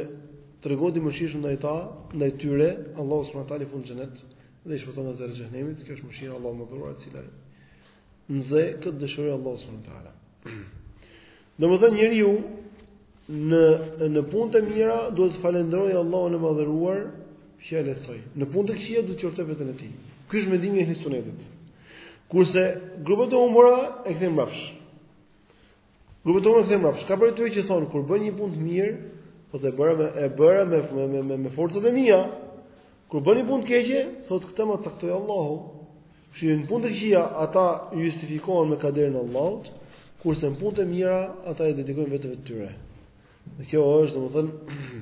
tregon ti mëshirë ndaj ta, ndaj tyre, Allahu subhanahu wa taala i fut në xhenet dhe i shpëton nga zjarri i xhehenemit, kjo është mëshira e Allahut të Madhëruar e cila nxë kë të dëshirojë Allahu subhanahu wa taala. Domethënë njeriu në në punët e mira duhet të falënderojë Allahun e Madhëruar që ia lehtësoi. Në punët e këqija duhet të qortojë veten e tij. Ky është mendimi i Ehli Sunetit. Kurse grupet e humbura e kthejnë mbrapsht. Grupet e humbura e kthejnë mbrapsht. Ka prej tyre që thonë kur bën një punë të mirë, thotë e bëra me e bëra me me me, me forcat e mia. Kur bëni punë të keqe, thotë këtë ma caktoi Allahu. Kështu që në punë të këqija ata justifikohen me kaderin e Allahut, kurse në punë të mira ata ia dedikojnë vetëve të tyre. Dhe kjo është, domethënë,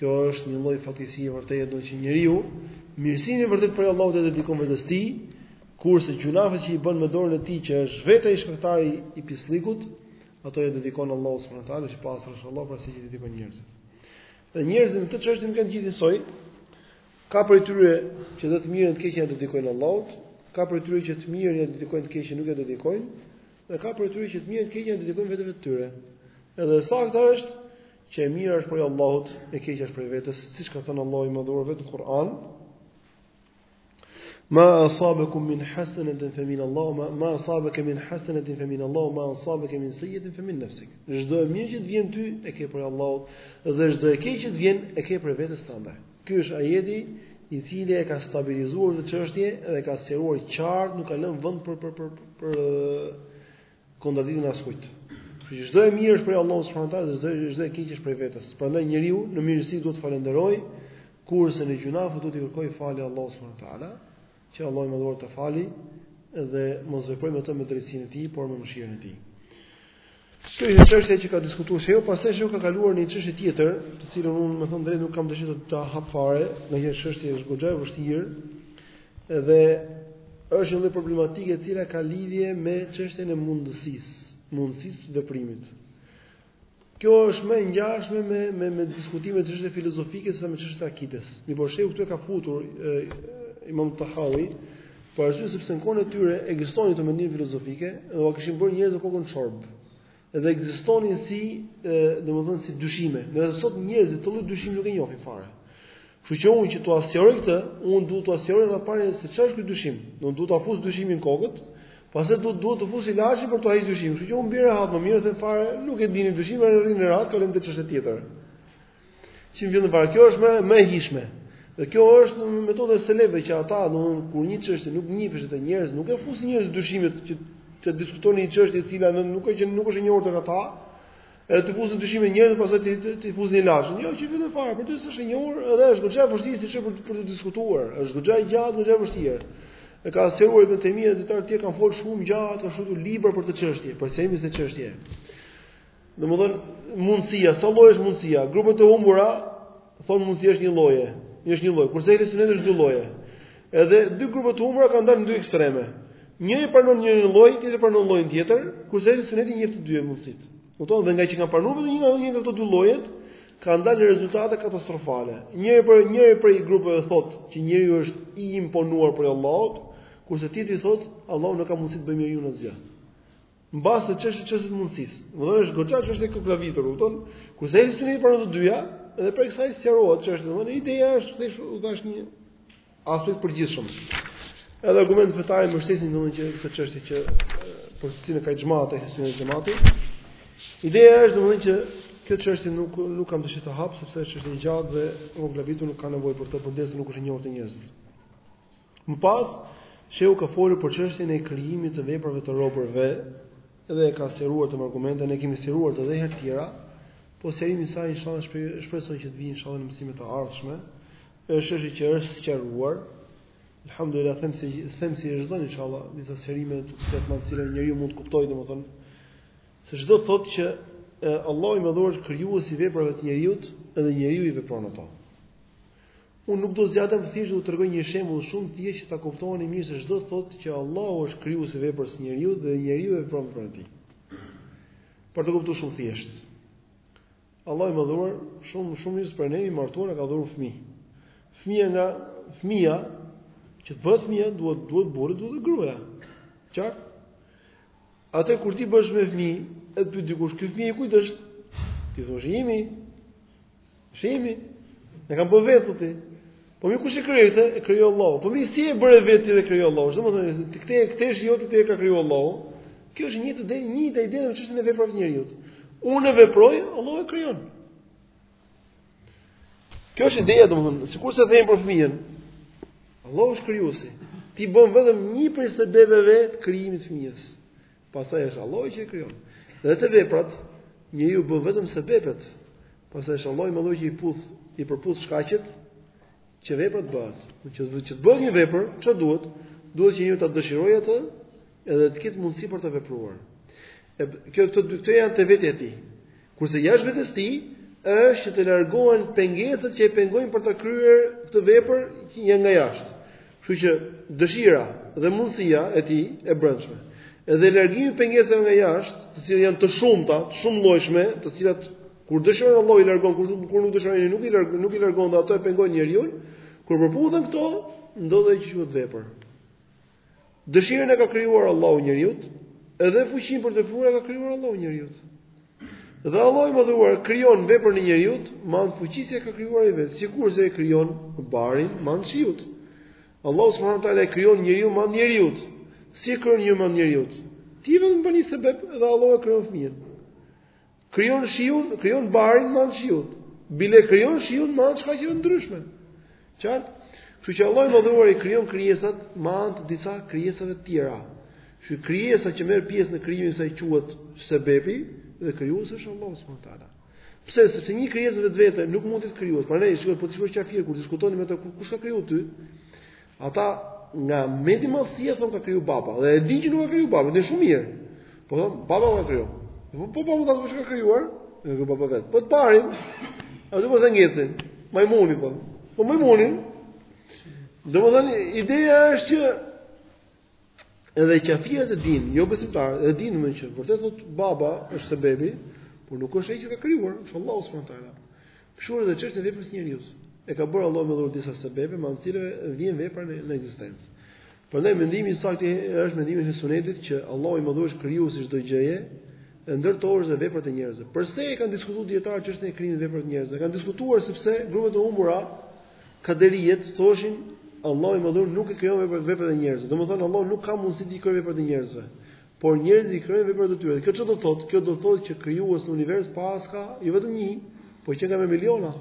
kjo është një lloj fatkeqësie vërtetë, do të thotë njeriu mirësinë e vërtetë prej Allahut e dedikon vetes së tij, kurse gjunafet që i bën me dorën e tij që është vetë ai shkaktari i pisllëkut, ato i dedikon Allahut subhanahu wa taala, që i pastër është Allahu prej asaj që i dedikojnë njerëzit. Dhe njerëzit në këtë çështje nuk janë të gjithë njësoj. Ka prej tyre që edhe të mirën të keqen ja dedikojnë Allahut, ka prej tyre që të mirën ja dedikojnë të keqen nuk ja dedikojnë, dhe ka prej tyre që të mirën të keqen ja dedikojnë vetëve të tyre. Edhe e sakta është që e mira është prej Allahut, e keqja është prej vetes, siç ka thënë Allahu i Madhëruar vetë në Kur'an. Ma asabakum min hasanatin fa min Allah, ma ma asabaka min hasanatin fa min Allah, ma asabaka min sayyi'atin fa min nafsik. Çdo e mirë që të vjen ty e ke prej Allahut dhe çdo e keq që të vjen e ke prej vetes tënde. Ky është ajeti i cili e ka stabilizuar këtë çështje dhe ka sqaruar qartë, nuk ka lënë vend për për për për kontradiktë askujt. Kështu që çdo e mirë është prej Allahut subhanahu wa taala dhe çdo çdo e keq është prej vetes. Prandaj njeriu në mirësi duhet të falënderojë, kurse në gjunafë duhet të kërkojë falje Allahut subhanahu wa taala, që Allahu i Madhëruar ta fali dhe mos veprojë me të me drejtsinë e tij, por me mëshirën e tij. Kjo është çështja që ka diskutuar shehu pastaj shehu ka kaluar në një çështje tjetër, të cilën unë me thon të drejtën nuk kam dëshirë ta hap fare, se një çështje është goxha e vështirë, Dhe është një lloj problematike e cila ka lidhje me çështjen e mundësi, mundësisë së veprimit. Kjo është më e ngjashme me me me diskutime te çështjet filozofike sesa me çështjet e akides. Mirëpo shehu këtu e ka futur, Imam Tahawi, për arsye sepse në kohën e tyre ekzistonin këto mendime filozofike dhe ua kishin bërë njerëzve kokën çorbë. Edhe ekzistonin si, domethënë si dyshime. Ndërsa sot njerëzit këtë lloj dyshimi nuk e njohin fare. Kështu që unë që t'ua sqaroj këtë, unë duhet t'ua sqaroj më përpara se çfarë është ky dyshim. Unë duhet ta fus dyshimin në kokët, pastaj duhet duhet t'u fus ilaçin për t'ua heq dyshimin. Kështu që unë bie rehat më mirë s'e them fare, nuk e dini dyshimin, rrini rehat, kalojmë te çështja tjetër. Që në vend varë, kjo është më më e hijshme. Dhe kjo është nga metoda e selefëve që ata domethënë kur një çështje nuk njihej te njerëzit, nuk i fusnin njerëzve dyshimet që të diskutoni një çështje e cila nuk ka që nuk është e njohur tek ata, edhe të fusni dyshime njerëzve pastaj të të, të fusni ilaçin. Jo, që vetëm fare, por ti s'është e njohur, edhe është goxha e vështirë si çështje për për të diskutuar. Është goxha e gjatë, goxha e vështirë. E ka sqaruar Ibn Tejmija e dijetarë të tjerë kanë folur shumë gjatë, kanë shkruar libra për këtë çështje, për sejmin e çështje. Domethënë mundësia, sa lloje është mundësia? Grupet e humbura thonë mundësia është një lloje, një është një lloj, kurse ehli suneti është dy lloje. Edhe dy grupe të humbura kanë dalë në dy ekstreme. Një e pranon një lloj, tjetri pranon llojin tjetër, kurse ehli suneti njeh të dy mundësitë. Kupton? Dhe nga që kanë pranuar vetëm një një nga këto dy llojet, kanë dalë rezultate katastrofale. Njëri prej, njëri prej grupeve thotë që njeriu është i imponuar prej Allahut, kurse tjetri thotë Allahu nuk ka mundësi t'i bëjë njeriut asgjë. Më pas te çësht çështja e mundësisë. Domethënë është goxha çështje e koklavitur, kupton? Kurse ehli suneti pranon të dyja, edhe prej kësaj sqarohet çështja, domethënë ideja është thjesht u dhashë një aspekt të përgjithshëm. Edhe argumentet fetare mbështesin domethënë që këtë çështje që për të cilën ka xhmate, historia e xhmatit. Ideja është domethënë që kjo çështje nuk nuk kam dëshirë ta hap sepse është çështje e gjatë dhe e koklavitur nuk ka nevojë për të përderisa nuk është e njohur te njerëzit. Më pas, Shehu ka folur për çështjen e krijimit të veprave të robërve dhe e ka sqaruar atë me argumente, ne e kemi sqaruar atë dhe herë të tjera, po sqarimi i saj inshallah shpresoj që të vijë inshallah në mësimet e ardhshme. Është çështje që është sqaruar. Alhamdulillah them se them se është zonë inshallah, disa sqarime të cilat me të cilat njeriu mund të kuptojë domethënë se ç'do të thotë që Allahu i Madhëruar është krijuesi i veprave të njeriut dhe njeriu i vepron ato. Unë nuk do të zgjatem thjesht do të tregoj një shembull shumë të thjeshtë që ta kuptoni mirë se ç'do të thotë që Allahu është krijuesi i veprës së njeriut dhe njeriu e vepron atë. Për ta kuptuar shumë thjesht. Allahu i Madhëruar shumë shumë njerëz prej nesh të martuar ka dhuruar fëmijë. Fëmija nga fëmija që të bëhet fëmijë duhet duhet burri duhet gruaja. Qartë? Atëherë kur ti bëhesh me fëmijë, e të pyet dikush, "Ky fëmijë i kujt është?" Ti thua, "I imi." I imi. Dhe e ke bërë vetë ti. Po mirë kush e krijoi këtë? E krijoi Allahu. Po mirë si e bëre vetë dhe e krijoi Allahu? Domethënë, ti këtë këtë është joti, ta ka krijuar Allahu. Kjo është e njëjta, e njëjta ide në çështjen e veprave të njeriut. Unë e veproj, Allahu e krijon. Kjo është ideja, domethënë, sikurse thënë për fëmijën. Allahu është krijuesi. Ti bën vetëm një prej sebeveve të krijimit të fëmijës. Pastaj është Allahu që e krijon. Dhe te veprat, njeriu bën vetëm sebepet. Pastaj është Allahu i Madhëruar që i puth, i përputh shkaqet që vepra të bëhet. Në që të që të bëhet një vepër, çfarë duhet? Duhet që njeriu ta dëshirojë atë edhe të ketë mundësi për ta vepruar. E kjo këto dy këto janë te vetja e tij. Kurse jashtë vetes së tij është që të largohen pengesat që e pengojnë për ta kryer këtë vepër që janë nga jashtë. Kështu që dëshira dhe mundësia e tij e brendshme. Edhe largimi i pengesave nga jashtë, të cilat janë të shumta, të shumëllojshme, të cilat kur dëshiron Allahu i largon, kur nuk kur nuk dëshiron ai nuk i largon, nuk i largon dhe ato e pengojnë njeriun, kur përputhen këto, ndodh ajo që quhet vepër. Dëshirën e ka krijuar Allahu njeriut, edhe fuqinë për të vepruar ka krijuar Allahu njeriut. Dhe Allahu i Madhëruar krijon veprën e njeriut me anë fuqisë që e ka krijuar i vet, sikurse e krijon barin me anë shiut. Allahu subhanahu wa taala e krijon njeriun me anë njeriut, si e krijon me anë njeriut. Ti vetëm bëhesh sebeb dhe Allahu e krijon fëmijën. Krijon shiun, krijon barin me anë shiut. Bile krijon shiun me anë shkaqeve të ndryshme. Qartë? Kështu që Allahu i Madhëruar i krijon krijesat me anë të disa krijesave të tjera. Kjo krijesa që merr pjesë në krijimin e saj quhet sebebi dhe krijuesi është Allahu subhanahu wa taala. Pse sepse një krijesë vetvete nuk mund të jetë krijues. Prandaj shikoj po të shkosh qafir kur diskutoni me të kush ka krijuar ty? Ata nga mendjemadhësia thonë ka kriju baba dhe e dinë që nuk ka kriju baba, e dinë shumë mirë. Po thonë baba ka kriju. Po po baba ta kush ka krijuar? Nuk ka baba vet. Po të parin. A domethënë ngecin? Majmuni po. Po majmunin. Domethënë ideja është që Edhe qafirët e dinë, jobesimtarët, e dinë mirë që vërtet thot baba është sebebi, por nuk është ai që ka krijuar, është Allahu subhanahu wa taala. Kështu edhe çështja e veprës së njeriut. E ka bërë Allahu i Madhëruar disa sebebe, me anë cilëve vjen vepra në, në ekzistencë. Prandaj mendimi i saktë është mendimi i sunetit që Allahu i Madhëruar është krijuesi i çdo gjëje, e ndër to dhe veprat e njerëzve. Përse e kanë diskutuar dijetarët çështën e krijimit të veprave të njerëzve? Kanë diskutuar sepse grupet e humbura Kaderijet thoshin Allahu i Madhëruar nuk i krijon veprat veprat e njerëzve. Domethënë Allahu nuk ka mundësi të krijojë veprat e njerëzve. Por njerëzit i krijojnë veprat e tyre. Kjo çfarë do të thotë? Kjo do të thotë që krijuesi i universit paska jo vetëm një, por që ka me miliona.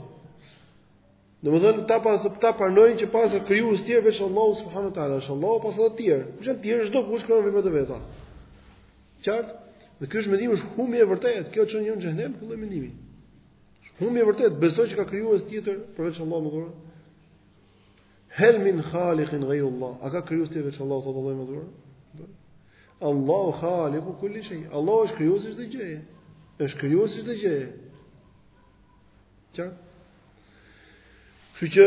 Domethënë ata patën ta pranojnë që paska krijues të tjerë veç Allahut subhanahu wa taala, Allahu paska të tjerë. Kush janë të tjerë çdokush krijon veprat e veta. Qartë? Dhe ky mendimi është humbje e vërtetë. Kjo çon në xhehenem ky lloj mendimi. Humbje e vërtetë të besosh që ka krijues tjetër përveç Allahut të Madhëruar. Hel min khaliqin ghayru Allah. A ka krijues tjetër veç Allahut thotë Allahu i Madhëruar? Allahu khaliqu kulli shay. Allahu është krijuesi i çdo gjëje. Është krijuesi i çdo gjëje. Qartë? Kështu që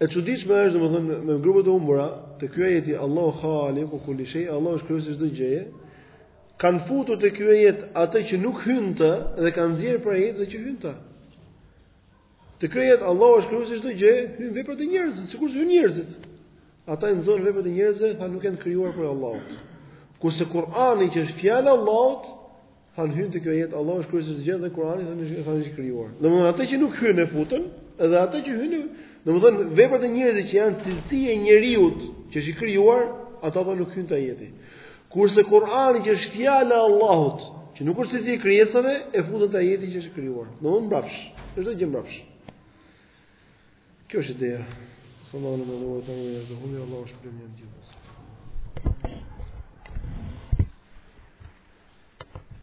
E çuditshme është domethënë me grupet e humbura, te ky ajeti Allahu khaliqu kulli shay, Allahu është krijuesi i çdo gjëje, kanë futur te ky ajet atë që nuk hyn në të dhe kanë nxjerr prej ajetit atë që hyn në të. Te ky ajet Allahu është krijuesi i çdo gjëje, hyn veprat e njerëzve, sikurse hyn njerëzit. Ata i nxorën veprat e njerëzve, tha nuk janë të krijuara prej Allahut. Kurse Kur'ani që është fjala e Allahut, Thanë hyn te ky ajet Allah është krijuesi i çdo gjëje dhe Kurani thanë është thanë është krijuar. Domethënë ato që nuk hyn e futën, edhe ato që hyn, domethënë veprat e njerëzve që janë cilësi e njeriu që është i krijuar, ato po nuk hyn te ajeti. Kurse Kurani që është fjala e Allahut, që nuk është cilësi e krijesave, e futën te ajeti që është krijuar. Domethënë mbrapsh, çdo gjë mbrapsh. Kjo është ideja. Sallallahu alaihi wa sallam, Allahu na shpëtoftë të gjithë.